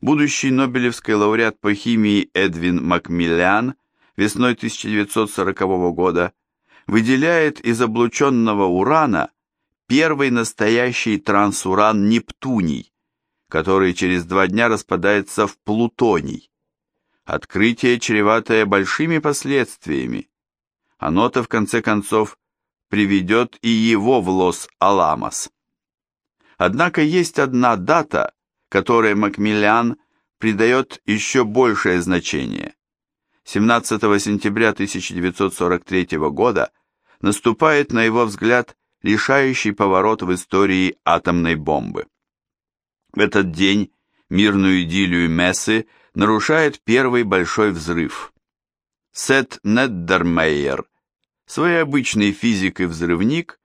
будущий Нобелевский лауреат по химии Эдвин Макмиллян весной 1940 года выделяет из облученного урана первый настоящий трансуран Нептуний, который через два дня распадается в плутоний. Открытие, чреватое большими последствиями. Оно-то, в конце концов, приведет и его в Лос-Аламос. Однако есть одна дата, которой Макмиллиан придает еще большее значение. 17 сентября 1943 года наступает, на его взгляд, решающий поворот в истории атомной бомбы. В этот день мирную идиллию Мессы нарушает первый большой взрыв. Сет Неддермейер, свой обычный физик и взрывник,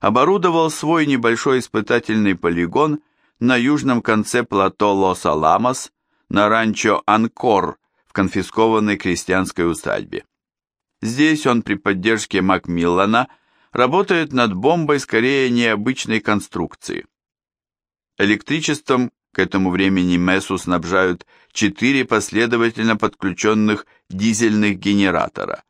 оборудовал свой небольшой испытательный полигон на южном конце плато Лос-Аламос на ранчо Анкор в конфискованной крестьянской усадьбе. Здесь он при поддержке Макмиллана работает над бомбой скорее необычной конструкции. Электричеством к этому времени Мессу снабжают четыре последовательно подключенных дизельных генератора.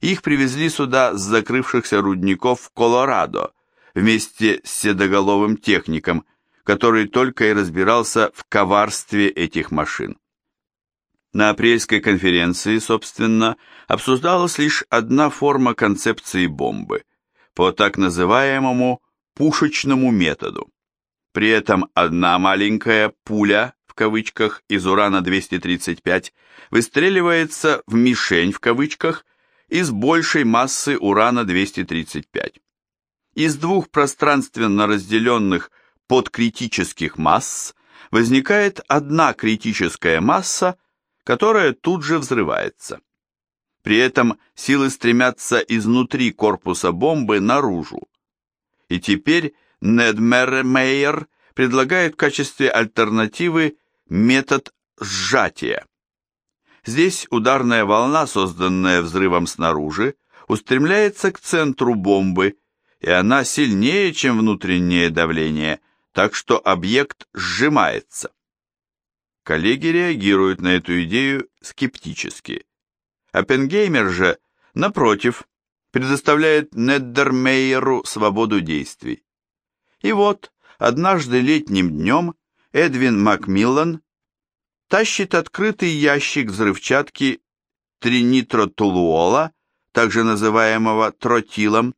Их привезли сюда с закрывшихся рудников в Колорадо вместе с седоголовым техником, который только и разбирался в коварстве этих машин. На апрельской конференции, собственно, обсуждалась лишь одна форма концепции бомбы по так называемому пушечному методу. При этом одна маленькая «пуля» в кавычках из урана-235 выстреливается в «мишень» в кавычках из большей массы урана-235. Из двух пространственно разделенных подкритических масс возникает одна критическая масса, которая тут же взрывается. При этом силы стремятся изнутри корпуса бомбы наружу. И теперь Недмермейер предлагает в качестве альтернативы метод сжатия. Здесь ударная волна, созданная взрывом снаружи, устремляется к центру бомбы, и она сильнее, чем внутреннее давление, так что объект сжимается. Коллеги реагируют на эту идею скептически. Оппенгеймер же, напротив, предоставляет Неддермейеру свободу действий. И вот, однажды летним днем Эдвин Макмиллан тащит открытый ящик взрывчатки тринитротолуола, также называемого тротилом,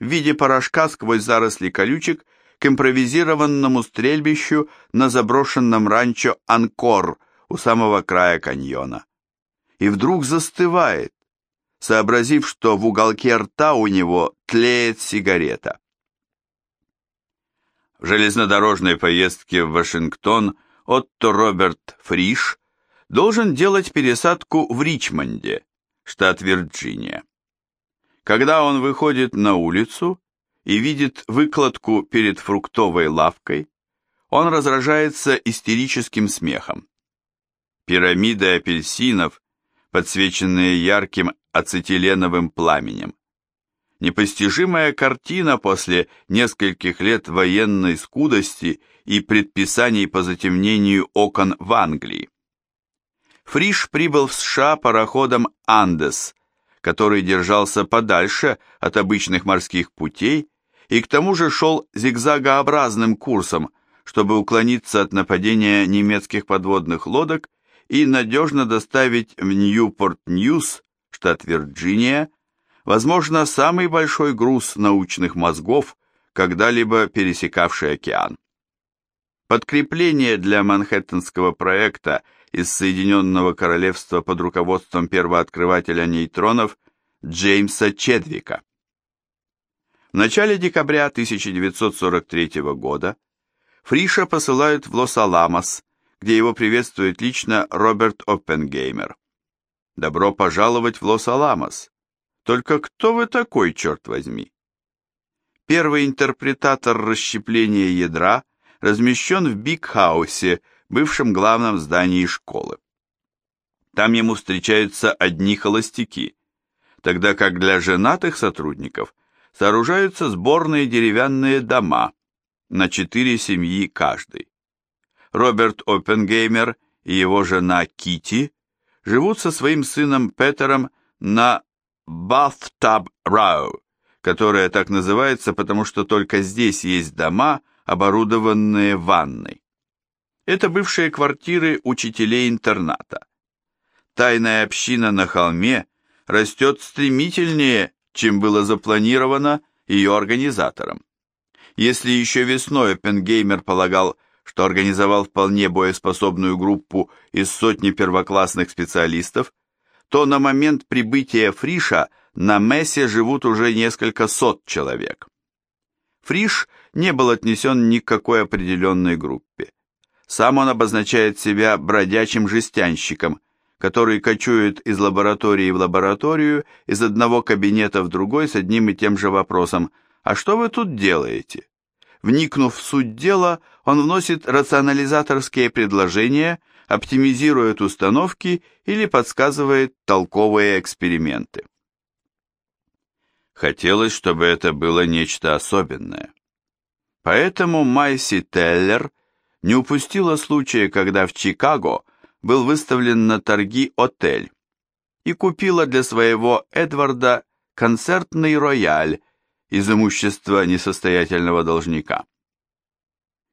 в виде порошка сквозь заросли колючек к импровизированному стрельбищу на заброшенном ранчо Анкор у самого края каньона. И вдруг застывает, сообразив, что в уголке рта у него тлеет сигарета. В железнодорожной поездке в Вашингтон Отто Роберт Фриш должен делать пересадку в Ричмонде, штат Вирджиния. Когда он выходит на улицу и видит выкладку перед фруктовой лавкой, он разражается истерическим смехом. Пирамиды апельсинов, подсвеченные ярким ацетиленовым пламенем. Непостижимая картина после нескольких лет военной скудости и предписаний по затемнению окон в Англии. Фриш прибыл в США пароходом «Андес», который держался подальше от обычных морских путей и к тому же шел зигзагообразным курсом, чтобы уклониться от нападения немецких подводных лодок и надежно доставить в Ньюпорт-Ньюс, штат Вирджиния, возможно, самый большой груз научных мозгов, когда-либо пересекавший океан. Подкрепление для Манхэттенского проекта из Соединенного Королевства под руководством первооткрывателя нейтронов Джеймса Чедвика. В начале декабря 1943 года Фриша посылают в Лос-Аламос, где его приветствует лично Роберт Оппенгеймер. «Добро пожаловать в Лос-Аламос! Только кто вы такой, черт возьми?» Первый интерпретатор расщепления ядра размещен в Биг-хаусе, бывшем главном здании школы. Там ему встречаются одни холостяки, тогда как для женатых сотрудников сооружаются сборные деревянные дома на четыре семьи каждый. Роберт Оппенгеймер и его жена Кити живут со своим сыном Петером на Bathtub Row, которая так называется, потому что только здесь есть дома, оборудованные ванной. Это бывшие квартиры учителей интерната. Тайная община на холме растет стремительнее, чем было запланировано ее организатором. Если еще весной Оппенгеймер полагал, что организовал вполне боеспособную группу из сотни первоклассных специалистов, то на момент прибытия Фриша на Мессе живут уже несколько сот человек. Фриш не был отнесен ни к какой определенной группе. Сам он обозначает себя бродячим жестянщиком, который кочует из лаборатории в лабораторию, из одного кабинета в другой с одним и тем же вопросом «А что вы тут делаете?». Вникнув в суть дела, он вносит рационализаторские предложения, оптимизирует установки или подсказывает толковые эксперименты. Хотелось, чтобы это было нечто особенное. Поэтому Майси Теллер не упустила случая, когда в Чикаго был выставлен на торги отель и купила для своего Эдварда концертный рояль из имущества несостоятельного должника.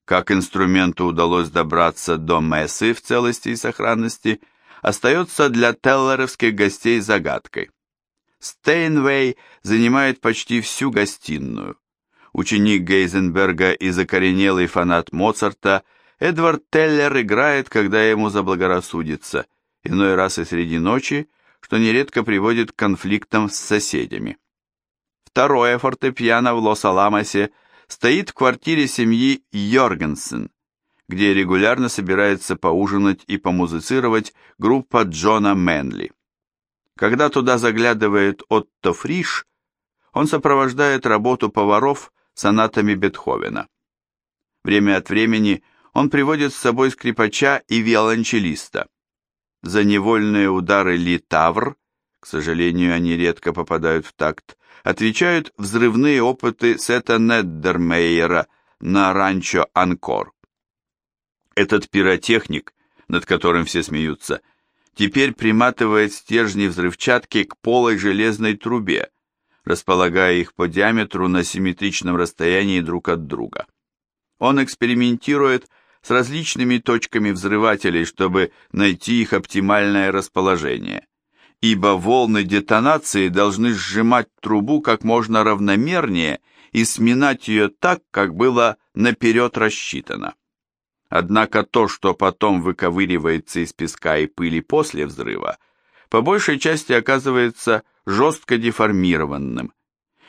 Как инструменту удалось добраться до Мессы в целости и сохранности, остается для теллеровских гостей загадкой. Стейнвей занимает почти всю гостиную. Ученик Гейзенберга и закоренелый фанат Моцарта, Эдвард Теллер играет, когда ему заблагорассудится, иной раз и среди ночи, что нередко приводит к конфликтам с соседями. Второе фортепиано в Лос-Аламосе – стоит в квартире семьи Йоргенсен, где регулярно собирается поужинать и помузицировать группа Джона Мэнли. Когда туда заглядывает Отто Фриш, он сопровождает работу поваров сонатами Бетховена. Время от времени он приводит с собой скрипача и виолончелиста. За невольные удары литавр, к сожалению, они редко попадают в такт, отвечают взрывные опыты Сета Неддермейера на ранчо Анкор. Этот пиротехник, над которым все смеются, теперь приматывает стержни взрывчатки к полой железной трубе, располагая их по диаметру на симметричном расстоянии друг от друга. Он экспериментирует с различными точками взрывателей, чтобы найти их оптимальное расположение ибо волны детонации должны сжимать трубу как можно равномернее и сминать ее так, как было наперед рассчитано. Однако то, что потом выковыривается из песка и пыли после взрыва, по большей части оказывается жестко деформированным.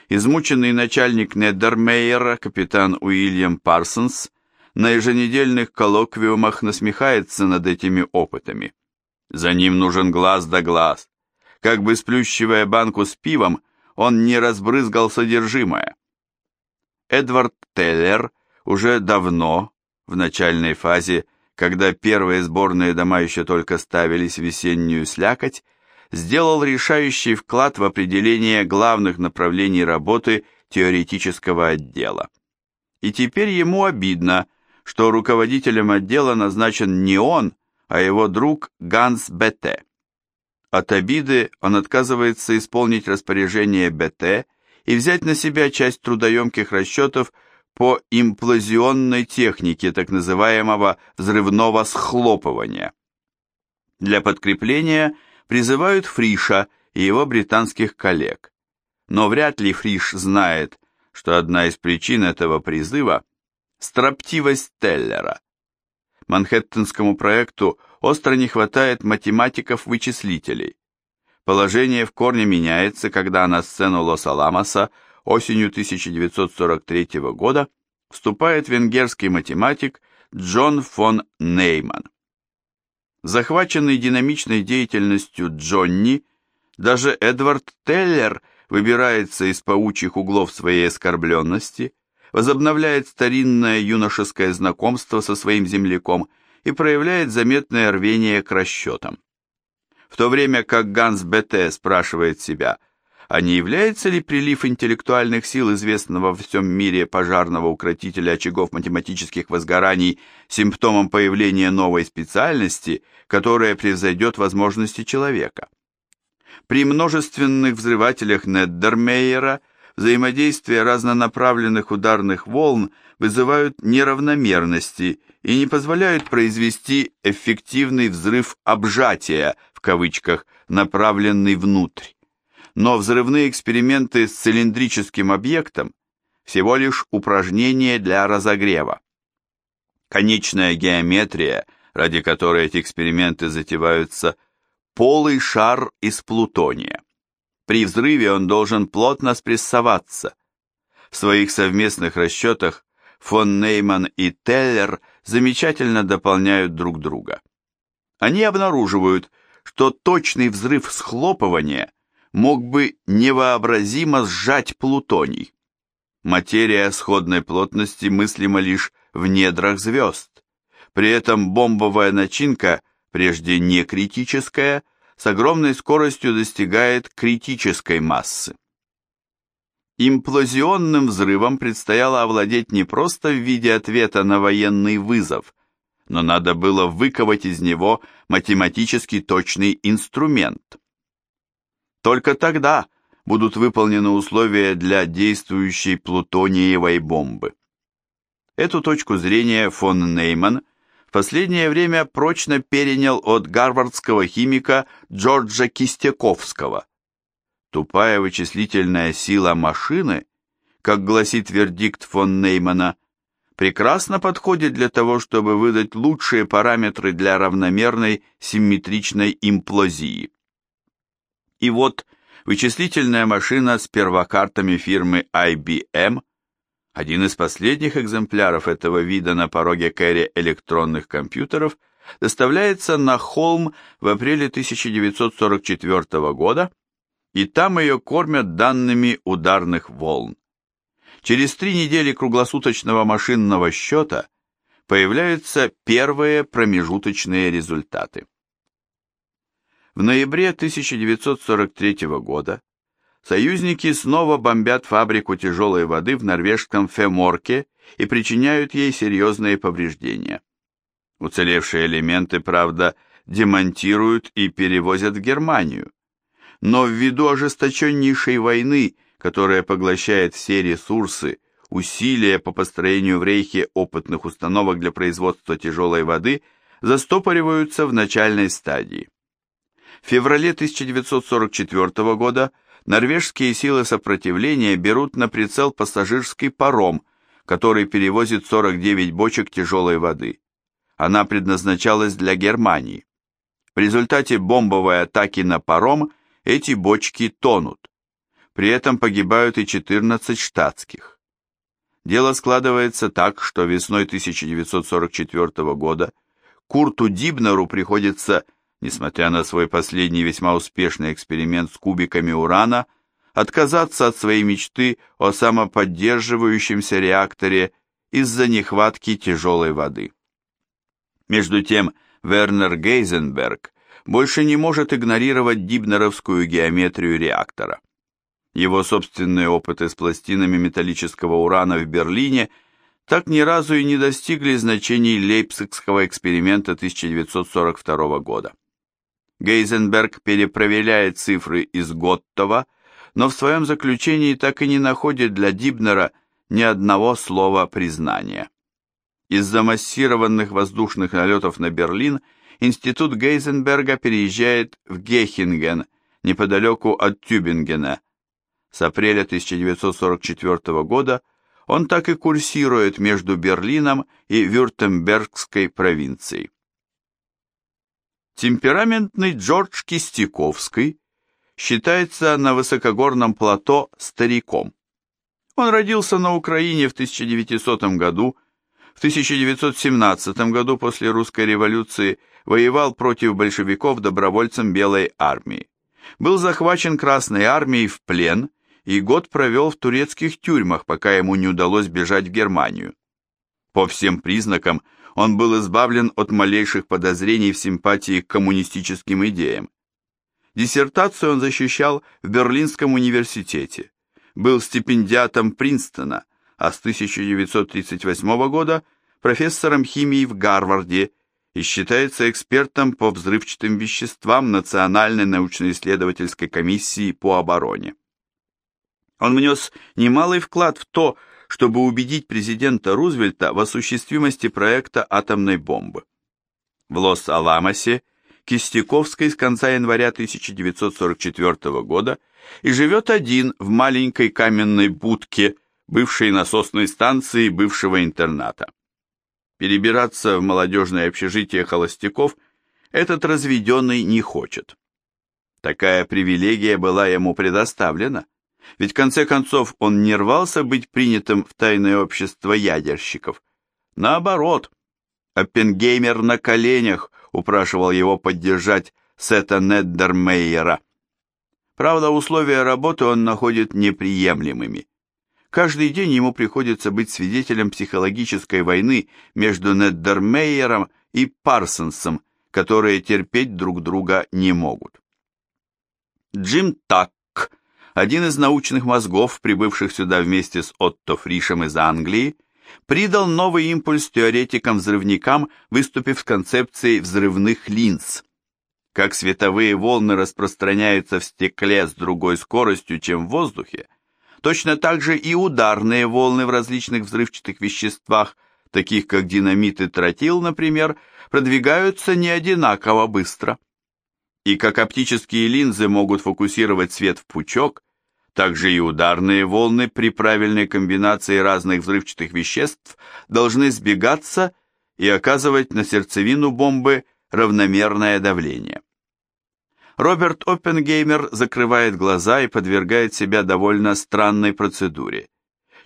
Измученный начальник Недермейера, капитан Уильям Парсонс, на еженедельных коллоквиумах насмехается над этими опытами. За ним нужен глаз да глаз, как бы сплющивая банку с пивом, он не разбрызгал содержимое. Эдвард Теллер уже давно, в начальной фазе, когда первые сборные дома еще только ставились в весеннюю слякоть, сделал решающий вклад в определение главных направлений работы теоретического отдела. И теперь ему обидно, что руководителем отдела назначен не он, а его друг Ганс Бетте. От обиды он отказывается исполнить распоряжение БТ и взять на себя часть трудоемких расчетов по имплозионной технике так называемого взрывного схлопывания. Для подкрепления призывают Фриша и его британских коллег. Но вряд ли Фриш знает, что одна из причин этого призыва – строптивость Теллера. Манхэттенскому проекту остро не хватает математиков-вычислителей. Положение в корне меняется, когда на сцену Лос-Аламоса осенью 1943 года вступает венгерский математик Джон фон Нейман. Захваченный динамичной деятельностью Джонни, даже Эдвард Теллер выбирается из паучьих углов своей оскорбленности, возобновляет старинное юношеское знакомство со своим земляком и проявляет заметное рвение к расчетам. В то время как Ганс БТ спрашивает себя, а не является ли прилив интеллектуальных сил известного во всем мире пожарного укротителя очагов математических возгораний симптомом появления новой специальности, которая превзойдет возможности человека? При множественных взрывателях Неддермейера взаимодействие разнонаправленных ударных волн вызывают неравномерности и не позволяют произвести эффективный взрыв «обжатия», в кавычках, направленный внутрь но взрывные эксперименты с цилиндрическим объектом всего лишь упражнение для разогрева. Конечная геометрия, ради которой эти эксперименты затеваются, полый шар из плутония. При взрыве он должен плотно спрессоваться. В своих совместных расчетах фон Нейман и Теллер замечательно дополняют друг друга. Они обнаруживают, что точный взрыв схлопывания мог бы невообразимо сжать плутоний. Материя сходной плотности мыслима лишь в недрах звезд. При этом бомбовая начинка, прежде не критическая, с огромной скоростью достигает критической массы. Имплозионным взрывом предстояло овладеть не просто в виде ответа на военный вызов, но надо было выковать из него математически точный инструмент. Только тогда будут выполнены условия для действующей плутониевой бомбы. Эту точку зрения фон Нейман последнее время прочно перенял от гарвардского химика Джорджа Кистяковского. Тупая вычислительная сила машины, как гласит вердикт фон Неймана, прекрасно подходит для того, чтобы выдать лучшие параметры для равномерной симметричной имплозии. И вот вычислительная машина с первокартами фирмы IBM, один из последних экземпляров этого вида на пороге кэри электронных компьютеров, доставляется на холм в апреле 1944 года, и там ее кормят данными ударных волн. Через три недели круглосуточного машинного счета появляются первые промежуточные результаты. В ноябре 1943 года союзники снова бомбят фабрику тяжелой воды в норвежском Феморке и причиняют ей серьезные повреждения. Уцелевшие элементы, правда, демонтируют и перевозят в Германию. Но ввиду ожесточеннейшей войны, которая поглощает все ресурсы, усилия по построению в Рейхе опытных установок для производства тяжелой воды застопориваются в начальной стадии. В феврале 1944 года норвежские силы сопротивления берут на прицел пассажирский паром, который перевозит 49 бочек тяжелой воды. Она предназначалась для Германии. В результате бомбовой атаки на паром эти бочки тонут. При этом погибают и 14 штатских. Дело складывается так, что весной 1944 года Курту Дибнеру приходится несмотря на свой последний весьма успешный эксперимент с кубиками урана, отказаться от своей мечты о самоподдерживающемся реакторе из-за нехватки тяжелой воды. Между тем, Вернер Гейзенберг больше не может игнорировать дибнеровскую геометрию реактора. Его собственные опыты с пластинами металлического урана в Берлине так ни разу и не достигли значений Лейпцигского эксперимента 1942 года. Гейзенберг перепроверяет цифры из Готтова, но в своем заключении так и не находит для Дибнера ни одного слова признания. Из-за массированных воздушных налетов на Берлин институт Гейзенберга переезжает в Гехинген, неподалеку от Тюбингена. С апреля 1944 года он так и курсирует между Берлином и Вюртембергской провинцией. Темпераментный Джордж Кистяковский считается на высокогорном плато стариком. Он родился на Украине в 1900 году, в 1917 году после русской революции воевал против большевиков добровольцем Белой армии. Был захвачен Красной армией в плен и год провел в турецких тюрьмах, пока ему не удалось бежать в Германию. По всем признакам – он был избавлен от малейших подозрений в симпатии к коммунистическим идеям. Диссертацию он защищал в Берлинском университете, был стипендиатом Принстона, а с 1938 года профессором химии в Гарварде и считается экспертом по взрывчатым веществам Национальной научно-исследовательской комиссии по обороне. Он внес немалый вклад в то, чтобы убедить президента Рузвельта в осуществимости проекта атомной бомбы. В Лос-Аламосе Кистяковской с конца января 1944 года и живет один в маленькой каменной будке бывшей насосной станции бывшего интерната. Перебираться в молодежное общежитие холостяков этот разведенный не хочет. Такая привилегия была ему предоставлена, ведь в конце концов он не рвался быть принятым в тайное общество ядерщиков. Наоборот, Оппенгеймер на коленях упрашивал его поддержать Сета Неддермейера. Правда, условия работы он находит неприемлемыми. Каждый день ему приходится быть свидетелем психологической войны между Неддермейером и Парсонсом, которые терпеть друг друга не могут. Джим Так, один из научных мозгов, прибывших сюда вместе с Отто Фришем из Англии, придал новый импульс теоретикам-взрывникам, выступив с концепцией взрывных линз. Как световые волны распространяются в стекле с другой скоростью, чем в воздухе, Точно так же и ударные волны в различных взрывчатых веществах, таких как динамит и тротил, например, продвигаются не одинаково быстро. И как оптические линзы могут фокусировать свет в пучок, так же и ударные волны при правильной комбинации разных взрывчатых веществ должны сбегаться и оказывать на сердцевину бомбы равномерное давление. Роберт Оппенгеймер закрывает глаза и подвергает себя довольно странной процедуре.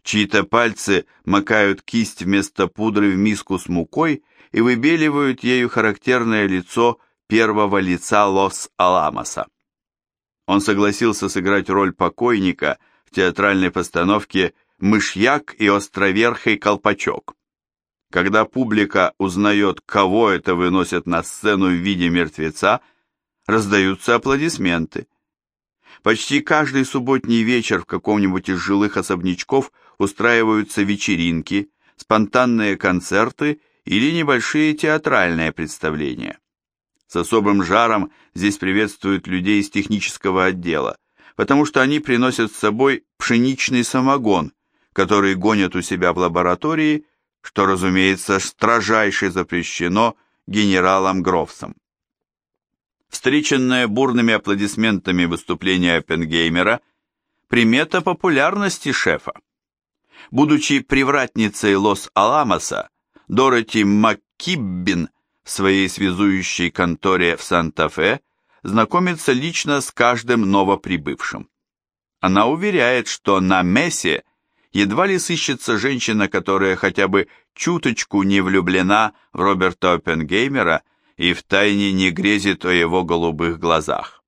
Чьи-то пальцы макают кисть вместо пудры в миску с мукой и выбеливают ею характерное лицо первого лица Лос-Аламоса. Он согласился сыграть роль покойника в театральной постановке «Мышьяк и островерхий колпачок». Когда публика узнает, кого это выносят на сцену в виде мертвеца, раздаются аплодисменты. Почти каждый субботний вечер в каком-нибудь из жилых особнячков устраиваются вечеринки, спонтанные концерты или небольшие театральные представления. С особым жаром здесь приветствуют людей из технического отдела, потому что они приносят с собой пшеничный самогон, который гонят у себя в лаборатории, что, разумеется, строжайше запрещено генералом Грофсом. Встреченное бурными аплодисментами выступление Оппенгеймера – примета популярности шефа. Будучи привратницей Лос-Аламоса, Дороти МакКиббин своей связующей конторе в Санта-Фе знакомится лично с каждым новоприбывшим. Она уверяет, что на Мессе едва ли сыщется женщина, которая хотя бы чуточку не влюблена в Роберта Оппенгеймера и втайне не грезит о его голубых глазах.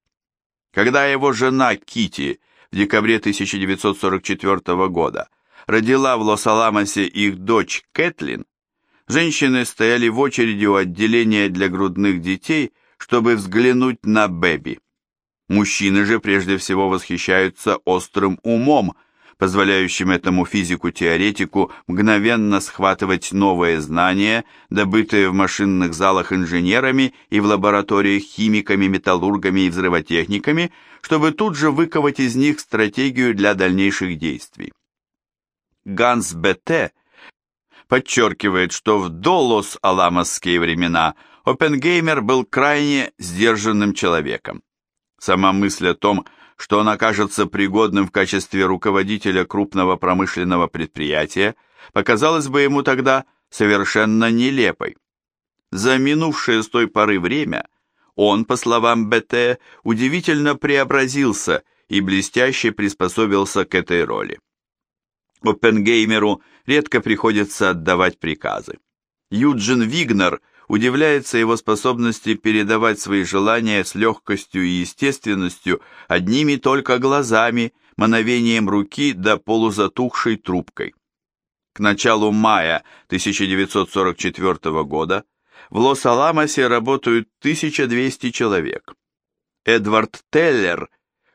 Когда его жена Кити в декабре 1944 года родила в Лос-Аламосе их дочь Кэтлин, женщины стояли в очереди у отделения для грудных детей, чтобы взглянуть на Бэби. Мужчины же прежде всего восхищаются острым умом – позволяющим этому физику-теоретику мгновенно схватывать новые знания, добытые в машинных залах инженерами и в лабораториях химиками, металлургами и взрывотехниками, чтобы тут же выковать из них стратегию для дальнейших действий. Ганс Бетте подчеркивает, что в долос-аламосские времена Оппенгеймер был крайне сдержанным человеком. Сама мысль о том, что он окажется пригодным в качестве руководителя крупного промышленного предприятия, показалось бы ему тогда совершенно нелепой. За минувшее с той поры время он, по словам БТ, удивительно преобразился и блестяще приспособился к этой роли. Оппенгеймеру редко приходится отдавать приказы. Юджин Вигнер – удивляется его способности передавать свои желания с легкостью и естественностью одними только глазами, мановением руки да полузатухшей трубкой. К началу мая 1944 года в Лос-Аламосе работают 1200 человек. Эдвард Теллер,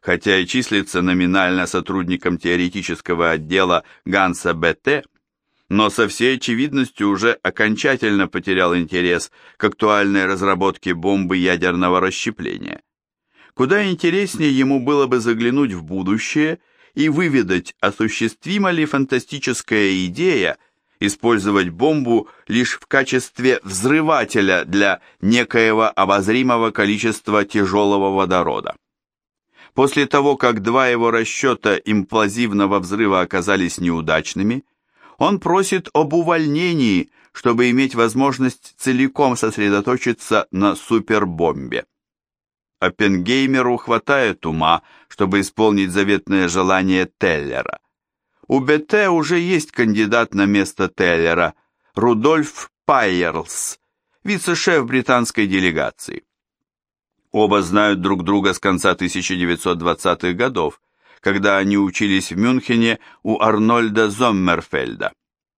хотя и числится номинально сотрудником теоретического отдела Ганса БТ, но со всей очевидностью уже окончательно потерял интерес к актуальной разработке бомбы ядерного расщепления. Куда интереснее ему было бы заглянуть в будущее и выведать, осуществима ли фантастическая идея использовать бомбу лишь в качестве взрывателя для некоего обозримого количества тяжелого водорода. После того, как два его расчета имплозивного взрыва оказались неудачными, он просит об увольнении, чтобы иметь возможность целиком сосредоточиться на супербомбе. Оппенгеймеру хватает ума, чтобы исполнить заветное желание Теллера. У БТ уже есть кандидат на место Теллера, Рудольф Пайерлс, вице-шеф британской делегации. Оба знают друг друга с конца 1920-х годов, когда они учились в Мюнхене у Арнольда Зоммерфельда.